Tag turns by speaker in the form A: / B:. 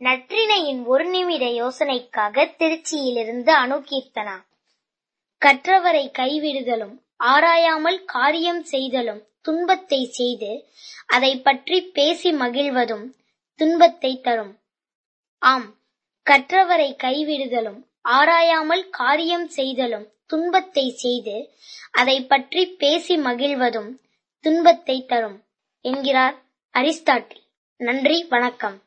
A: நற்றினையின் ஒரு நிமிட யோசனைக்காக திருச்சியிலிருந்து அணுகீர்த்தனா கற்றவரை கைவிடுதலும் ஆராயாமல் காரியம் செய்தலும் துன்பத்தை செய்து அதை பற்றி பேசி மகிழ்வதும் துன்பத்தை தரும். ஆம் கற்றவரை கைவிடுதலும் ஆராயாமல் காரியம் செய்தலும் துன்பத்தை செய்து அதை பற்றி பேசி மகிழ்வதும் துன்பத்தை தரும் என்கிறார் அரிஸ்டாட்டில். நன்றி வணக்கம்.